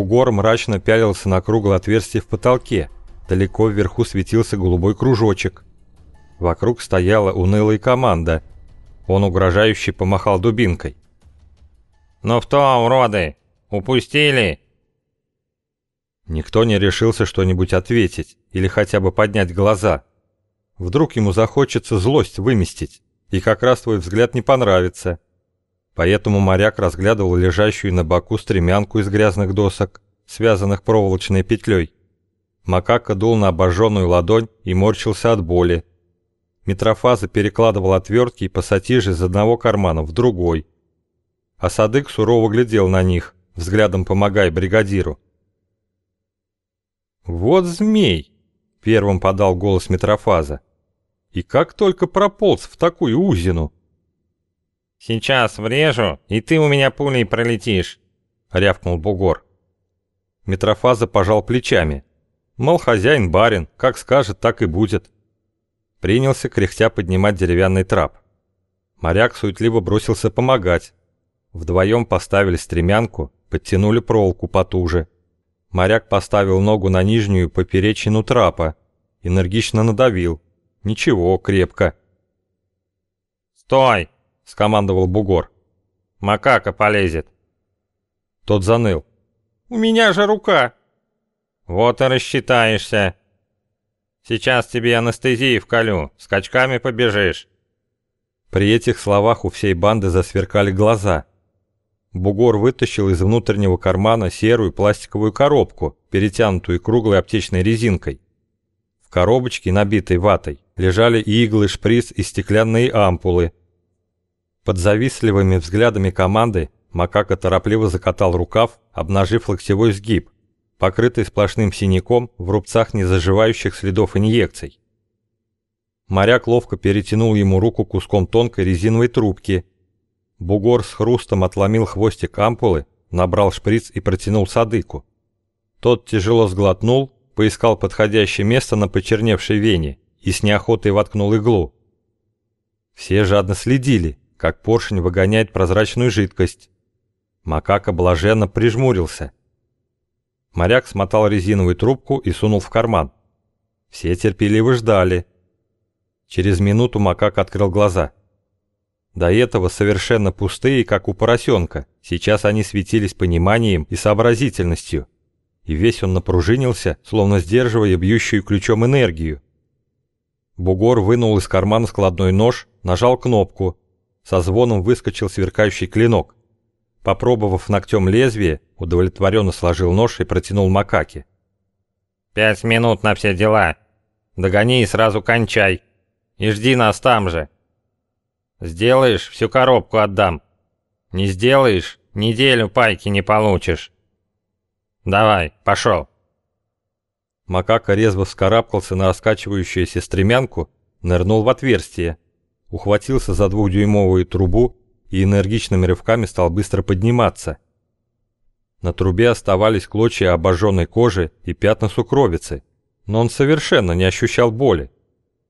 Бугор мрачно пялился на круглое отверстие в потолке. Далеко вверху светился голубой кружочек. Вокруг стояла унылая команда. Он угрожающе помахал дубинкой. «Ну что, уроды, упустили?» Никто не решился что-нибудь ответить или хотя бы поднять глаза. Вдруг ему захочется злость выместить, и как раз твой взгляд не понравится. Поэтому моряк разглядывал лежащую на боку стремянку из грязных досок, связанных проволочной петлей. Макака дул на обожженную ладонь и морщился от боли. Митрофаза перекладывал отвертки и пассатижи из одного кармана в другой. А сурово глядел на них, взглядом помогая бригадиру. «Вот змей!» — первым подал голос Митрофаза. «И как только прополз в такую узину!» «Сейчас врежу, и ты у меня пулей пролетишь», — рявкнул бугор. Митрофаза пожал плечами. Мол, хозяин барин, как скажет, так и будет. Принялся кряхтя поднимать деревянный трап. Моряк суетливо бросился помогать. Вдвоем поставили стремянку, подтянули проволоку потуже. Моряк поставил ногу на нижнюю поперечину трапа, энергично надавил. Ничего, крепко. «Стой!» — скомандовал бугор. «Макака полезет». Тот заныл. «У меня же рука!» «Вот и рассчитаешься. Сейчас тебе анестезии вколю, скачками побежишь». При этих словах у всей банды засверкали глаза. Бугор вытащил из внутреннего кармана серую пластиковую коробку, перетянутую круглой аптечной резинкой. В коробочке, набитой ватой, лежали иглы, шприц и стеклянные ампулы, под завистливыми взглядами команды Макака торопливо закатал рукав, обнажив локтевой сгиб, покрытый сплошным синяком в рубцах незаживающих следов инъекций. Моряк ловко перетянул ему руку куском тонкой резиновой трубки. Бугор с хрустом отломил хвостик ампулы, набрал шприц и протянул садыку. Тот тяжело сглотнул, поискал подходящее место на почерневшей вене и с неохотой воткнул иглу. Все жадно следили, как поршень выгоняет прозрачную жидкость. Макака блаженно прижмурился. Моряк смотал резиновую трубку и сунул в карман. Все терпеливо ждали. Через минуту Макак открыл глаза. До этого совершенно пустые, как у поросенка. Сейчас они светились пониманием и сообразительностью. И весь он напружинился, словно сдерживая бьющую ключом энергию. Бугор вынул из кармана складной нож, нажал кнопку, со звоном выскочил сверкающий клинок. Попробовав ногтем лезвие, удовлетворенно сложил нож и протянул макаке. «Пять минут на все дела. Догони и сразу кончай. И жди нас там же. Сделаешь, всю коробку отдам. Не сделаешь, неделю пайки не получишь. Давай, пошел». Макака резво вскарабкался на раскачивающуюся стремянку, нырнул в отверстие ухватился за двухдюймовую трубу и энергичными рывками стал быстро подниматься. На трубе оставались клочья обожженной кожи и пятна сукровицы, но он совершенно не ощущал боли.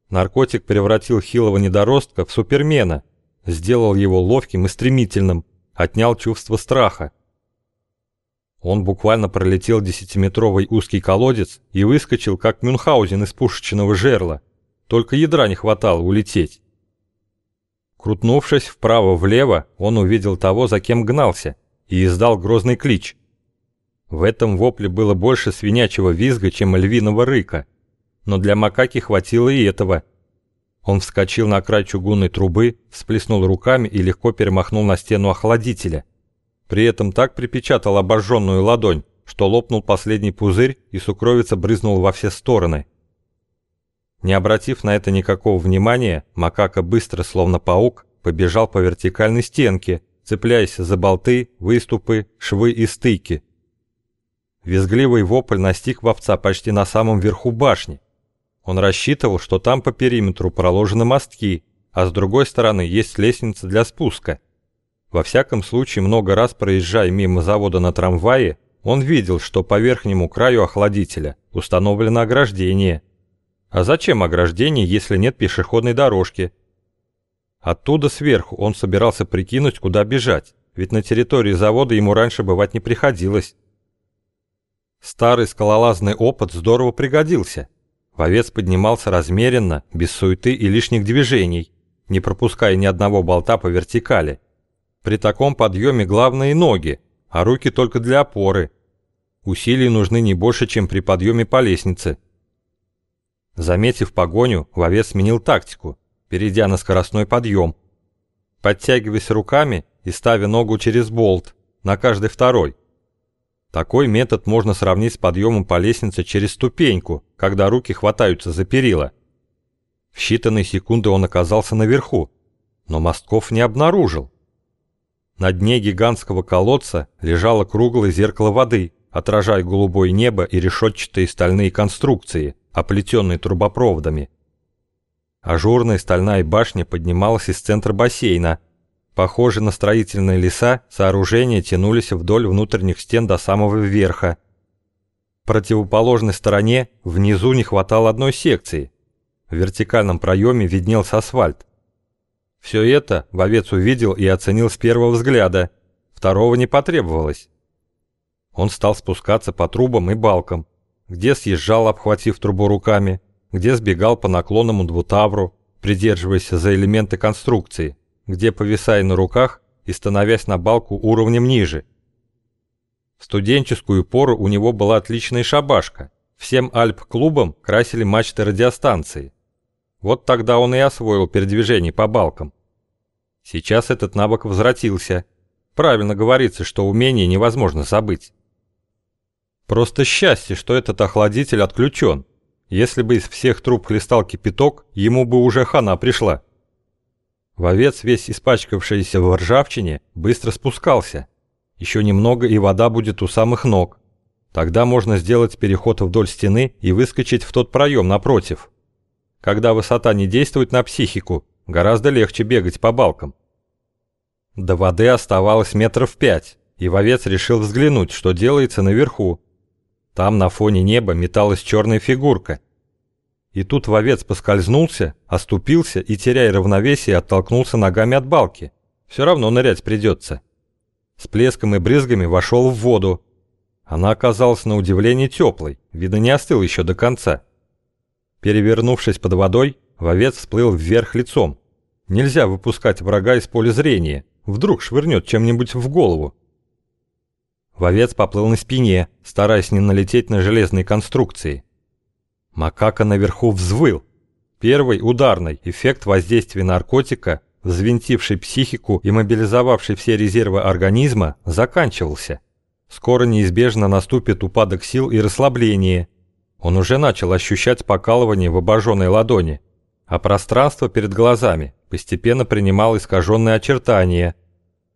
Наркотик превратил хилого недоростка в супермена, сделал его ловким и стремительным, отнял чувство страха. Он буквально пролетел десятиметровый узкий колодец и выскочил, как Мюнхгаузен из пушечного жерла. Только ядра не хватало улететь. Крутнувшись вправо-влево, он увидел того, за кем гнался, и издал грозный клич. В этом вопле было больше свинячьего визга, чем львиного рыка, но для макаки хватило и этого. Он вскочил на край чугунной трубы, всплеснул руками и легко перемахнул на стену охладителя. При этом так припечатал обожженную ладонь, что лопнул последний пузырь и сукровица брызнула во все стороны. Не обратив на это никакого внимания, макака быстро, словно паук, побежал по вертикальной стенке, цепляясь за болты, выступы, швы и стыки. Визгливый вопль настиг вовца почти на самом верху башни. Он рассчитывал, что там по периметру проложены мостки, а с другой стороны есть лестница для спуска. Во всяком случае, много раз проезжая мимо завода на трамвае, он видел, что по верхнему краю охладителя установлено ограждение – а зачем ограждение, если нет пешеходной дорожки? Оттуда сверху он собирался прикинуть, куда бежать, ведь на территории завода ему раньше бывать не приходилось. Старый скалолазный опыт здорово пригодился. Вовец поднимался размеренно, без суеты и лишних движений, не пропуская ни одного болта по вертикали. При таком подъеме главные ноги, а руки только для опоры. Усилий нужны не больше, чем при подъеме по лестнице. Заметив погоню, вовец сменил тактику, перейдя на скоростной подъем. Подтягиваясь руками и ставя ногу через болт, на каждый второй. Такой метод можно сравнить с подъемом по лестнице через ступеньку, когда руки хватаются за перила. В считанные секунды он оказался наверху, но мостков не обнаружил. На дне гигантского колодца лежало круглое зеркало воды, отражая голубое небо и решетчатые стальные конструкции, оплетенные трубопроводами. Ажурная стальная башня поднималась из центра бассейна – Похожие на строительные леса, сооружения тянулись вдоль внутренних стен до самого верха. В противоположной стороне внизу не хватало одной секции. В вертикальном проеме виднелся асфальт. Все это вовец увидел и оценил с первого взгляда, второго не потребовалось. Он стал спускаться по трубам и балкам, где съезжал, обхватив трубу руками, где сбегал по наклонному двутавру, придерживаясь за элементы конструкции где, повисая на руках и становясь на балку уровнем ниже. В студенческую пору у него была отличная шабашка. Всем Альп-клубам красили мачты радиостанции. Вот тогда он и освоил передвижение по балкам. Сейчас этот навык возвратился. Правильно говорится, что умение невозможно забыть. Просто счастье, что этот охладитель отключен. Если бы из всех труб хлестал кипяток, ему бы уже хана пришла. Вовец, весь испачкавшийся в ржавчине, быстро спускался. Еще немного, и вода будет у самых ног. Тогда можно сделать переход вдоль стены и выскочить в тот проем напротив. Когда высота не действует на психику, гораздо легче бегать по балкам. До воды оставалось метров пять, и вовец решил взглянуть, что делается наверху. Там на фоне неба металась черная фигурка – и тут вовец поскользнулся, оступился и, теряя равновесие, оттолкнулся ногами от балки. Все равно нырять придется. С плеском и брызгами вошел в воду. Она оказалась на удивление теплой, видно не остыл еще до конца. Перевернувшись под водой, вовец всплыл вверх лицом. Нельзя выпускать врага из поля зрения, вдруг швырнет чем-нибудь в голову. Вовец поплыл на спине, стараясь не налететь на железные конструкции. Макака наверху взвыл. Первый ударный эффект воздействия наркотика, взвинтивший психику и мобилизовавший все резервы организма, заканчивался. Скоро неизбежно наступит упадок сил и расслабление. Он уже начал ощущать покалывание в обожженной ладони, а пространство перед глазами постепенно принимало искаженные очертания.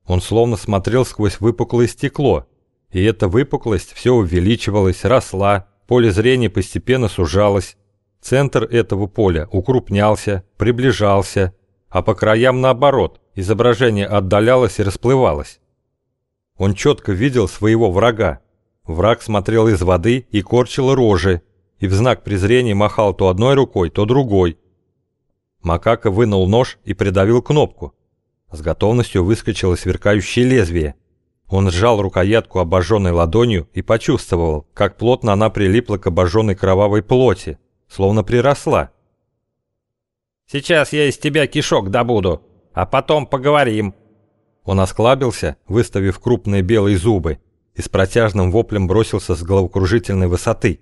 Он словно смотрел сквозь выпуклое стекло, и эта выпуклость все увеличивалась, росла, Поле зрения постепенно сужалось. Центр этого поля укрупнялся, приближался, а по краям наоборот, изображение отдалялось и расплывалось. Он четко видел своего врага. Враг смотрел из воды и корчил рожи, и в знак презрения махал то одной рукой, то другой. Макака вынул нож и придавил кнопку. С готовностью выскочило сверкающее лезвие. Он сжал рукоятку обожженной ладонью и почувствовал, как плотно она прилипла к обожженной кровавой плоти, словно приросла. «Сейчас я из тебя кишок добуду, а потом поговорим». Он осклабился, выставив крупные белые зубы, и с протяжным воплем бросился с головокружительной высоты.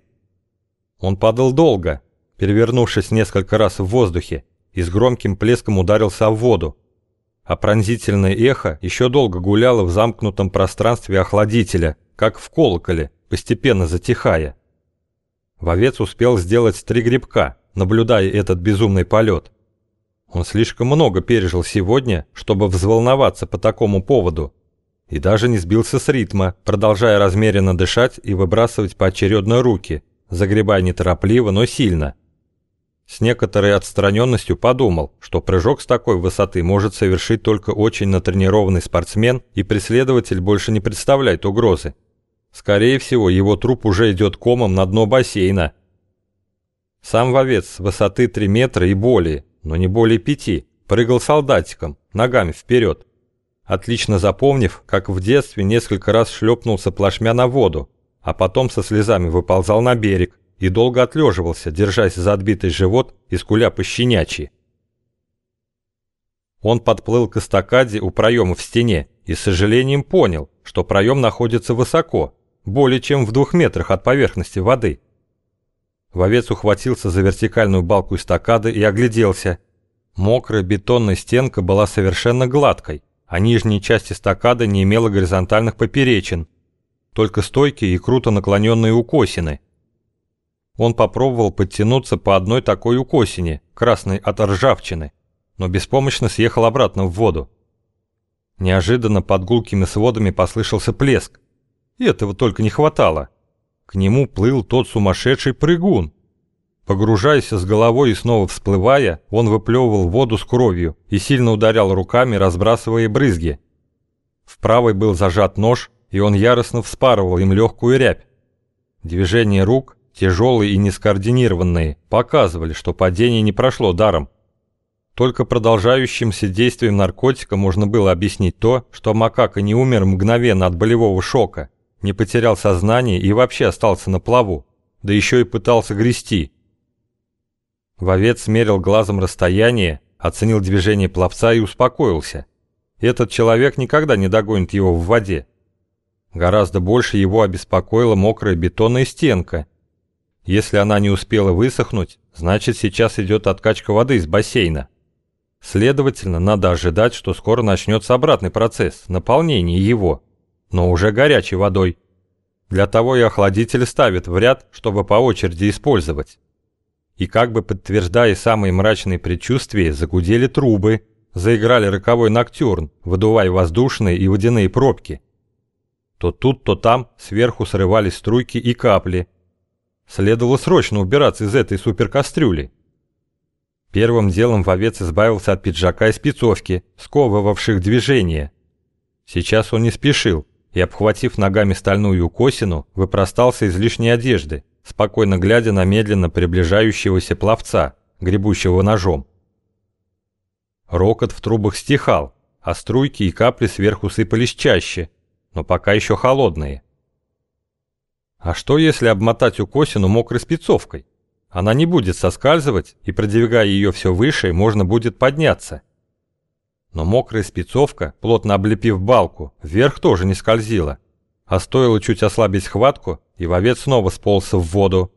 Он падал долго, перевернувшись несколько раз в воздухе, и с громким плеском ударился в воду, а пронзительное эхо еще долго гуляло в замкнутом пространстве охладителя, как в колоколе, постепенно затихая. Вовец успел сделать три грибка, наблюдая этот безумный полет. Он слишком много пережил сегодня, чтобы взволноваться по такому поводу, и даже не сбился с ритма, продолжая размеренно дышать и выбрасывать поочередно руки, загребая неторопливо, но сильно – с некоторой отстраненностью подумал, что прыжок с такой высоты может совершить только очень натренированный спортсмен, и преследователь больше не представляет угрозы. Скорее всего, его труп уже идет комом на дно бассейна. Сам вовец с высоты 3 метра и более, но не более 5, прыгал солдатиком, ногами вперед. Отлично запомнив, как в детстве несколько раз шлепнулся плашмя на воду, а потом со слезами выползал на берег и долго отлеживался, держась за отбитый живот и скуля пощенячьи. Он подплыл к эстакаде у проема в стене и с сожалением понял, что проем находится высоко, более чем в двух метрах от поверхности воды. Вовец ухватился за вертикальную балку эстакады и огляделся. Мокрая бетонная стенка была совершенно гладкой, а нижняя часть эстакады не имела горизонтальных поперечин, только стойкие и круто наклоненные укосины. Он попробовал подтянуться по одной такой укосине, красной от ржавчины, но беспомощно съехал обратно в воду. Неожиданно под гулкими сводами послышался плеск. И этого только не хватало. К нему плыл тот сумасшедший прыгун. Погружаясь с головой и снова всплывая, он выплевывал воду с кровью и сильно ударял руками, разбрасывая брызги. В правой был зажат нож, и он яростно вспарывал им легкую рябь. Движения рук, тяжелые и нескоординированные, показывали, что падение не прошло даром. Только продолжающимся действием наркотика можно было объяснить то, что макака не умер мгновенно от болевого шока, не потерял сознание и вообще остался на плаву, да еще и пытался грести. Вовец смерил глазом расстояние, оценил движение пловца и успокоился. Этот человек никогда не догонит его в воде. Гораздо больше его обеспокоила мокрая бетонная стенка. Если она не успела высохнуть, значит сейчас идет откачка воды из бассейна. Следовательно, надо ожидать, что скоро начнется обратный процесс, наполнение его, но уже горячей водой. Для того и охладитель ставят в ряд, чтобы по очереди использовать. И как бы подтверждая самые мрачные предчувствия, загудели трубы, заиграли роковой ноктюрн, выдувая воздушные и водяные пробки. То тут, то там сверху срывались струйки и капли. Следовало срочно убираться из этой суперкастрюли. Первым делом вовец избавился от пиджака и спецовки, сковывавших движение. Сейчас он не спешил и, обхватив ногами стальную косину, выпростался из лишней одежды, спокойно глядя на медленно приближающегося пловца, гребущего ножом. Рокот в трубах стихал, а струйки и капли сверху сыпались чаще, но пока еще холодные. А что если обмотать укосину мокрой спецовкой? Она не будет соскальзывать, и продвигая ее все выше, можно будет подняться. Но мокрая спецовка, плотно облепив балку, вверх тоже не скользила. А стоило чуть ослабить хватку, и вовец снова сполз в воду.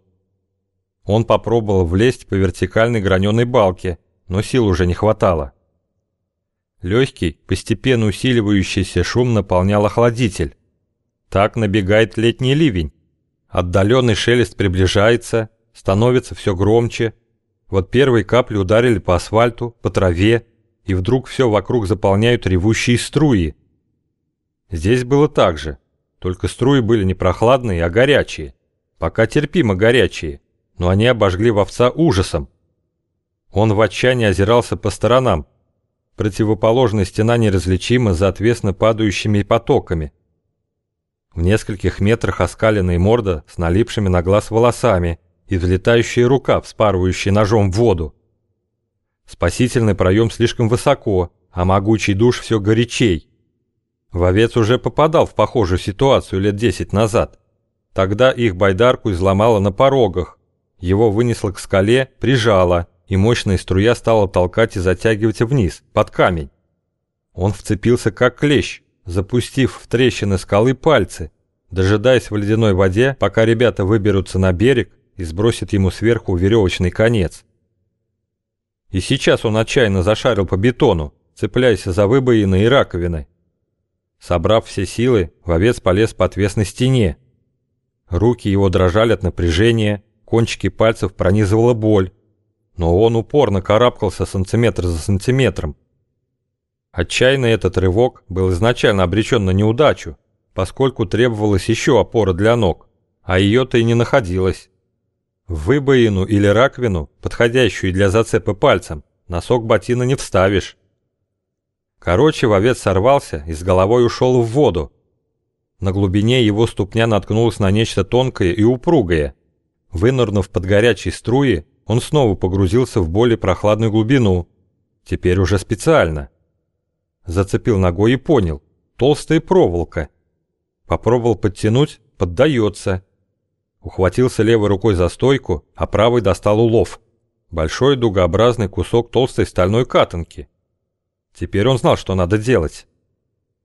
Он попробовал влезть по вертикальной граненой балке, но сил уже не хватало. Легкий, постепенно усиливающийся шум наполнял охладитель. Так набегает летний ливень. Отдаленный шелест приближается, становится все громче. Вот первые капли ударили по асфальту, по траве, и вдруг все вокруг заполняют ревущие струи. Здесь было так же, только струи были не прохладные, а горячие. Пока терпимо горячие, но они обожгли вовца ужасом. Он в отчаянии озирался по сторонам. Противоположная стена неразличима за отвесно падающими потоками. В нескольких метрах оскаленная морда с налипшими на глаз волосами – и взлетающая рука, вспарывающая ножом в воду. Спасительный проем слишком высоко, а могучий душ все горячей. Вовец уже попадал в похожую ситуацию лет десять назад. Тогда их байдарку изломало на порогах. Его вынесло к скале, прижало, и мощная струя стала толкать и затягивать вниз, под камень. Он вцепился как клещ, запустив в трещины скалы пальцы, дожидаясь в ледяной воде, пока ребята выберутся на берег и сбросит ему сверху веревочный конец. И сейчас он отчаянно зашарил по бетону, цепляясь за выбоины и раковины. Собрав все силы, вовец полез по отвесной стене. Руки его дрожали от напряжения, кончики пальцев пронизывала боль, но он упорно карабкался сантиметр за сантиметром. Отчаянный этот рывок был изначально обречен на неудачу, поскольку требовалась еще опора для ног, а ее-то и не находилось. В выбоину или раковину, подходящую для зацепа пальцем, носок ботина не вставишь. Короче, вовец сорвался и с головой ушел в воду. На глубине его ступня наткнулась на нечто тонкое и упругое. Вынырнув под горячей струи, он снова погрузился в более прохладную глубину. Теперь уже специально. Зацепил ногой и понял. Толстая проволока. Попробовал подтянуть, поддается. Ухватился левой рукой за стойку, а правой достал улов. Большой дугообразный кусок толстой стальной катанки. Теперь он знал, что надо делать.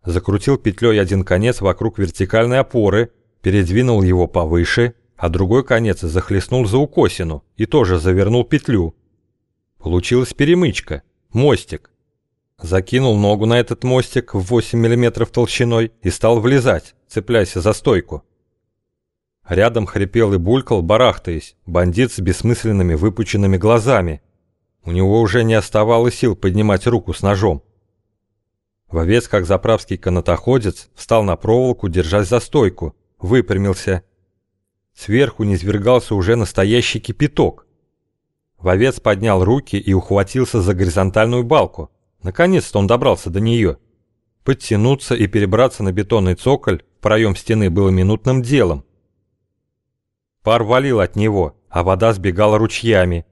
Закрутил петлей один конец вокруг вертикальной опоры, передвинул его повыше, а другой конец захлестнул за укосину и тоже завернул петлю. Получилась перемычка, мостик. Закинул ногу на этот мостик в 8 мм толщиной и стал влезать, цепляясь за стойку. Рядом хрипел и булькал, барахтаясь, бандит с бессмысленными выпученными глазами. У него уже не оставалось сил поднимать руку с ножом. Вовец, как заправский канатоходец, встал на проволоку, держась за стойку, выпрямился. Сверху низвергался уже настоящий кипяток. Вовец поднял руки и ухватился за горизонтальную балку. Наконец-то он добрался до нее. Подтянуться и перебраться на бетонный цоколь в проем стены было минутным делом. Пар валил от него, а вода сбегала ручьями.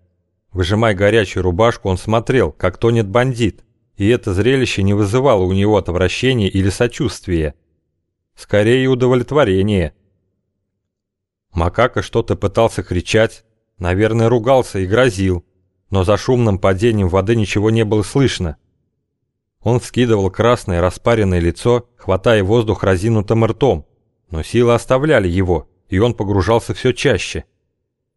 Выжимая горячую рубашку, он смотрел, как тонет бандит, и это зрелище не вызывало у него отвращения или сочувствия. Скорее удовлетворение. Макака что-то пытался кричать, наверное, ругался и грозил, но за шумным падением воды ничего не было слышно. Он вскидывал красное распаренное лицо, хватая воздух разинутым ртом, но силы оставляли его, и он погружался все чаще.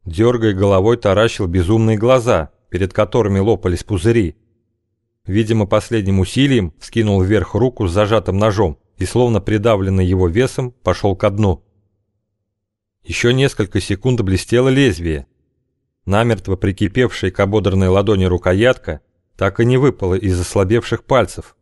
Дергая головой, таращил безумные глаза, перед которыми лопались пузыри. Видимо, последним усилием скинул вверх руку с зажатым ножом и, словно придавленный его весом, пошел ко дну. Еще несколько секунд блестело лезвие. Намертво прикипевшая к ободранной ладони рукоятка так и не выпала из ослабевших пальцев.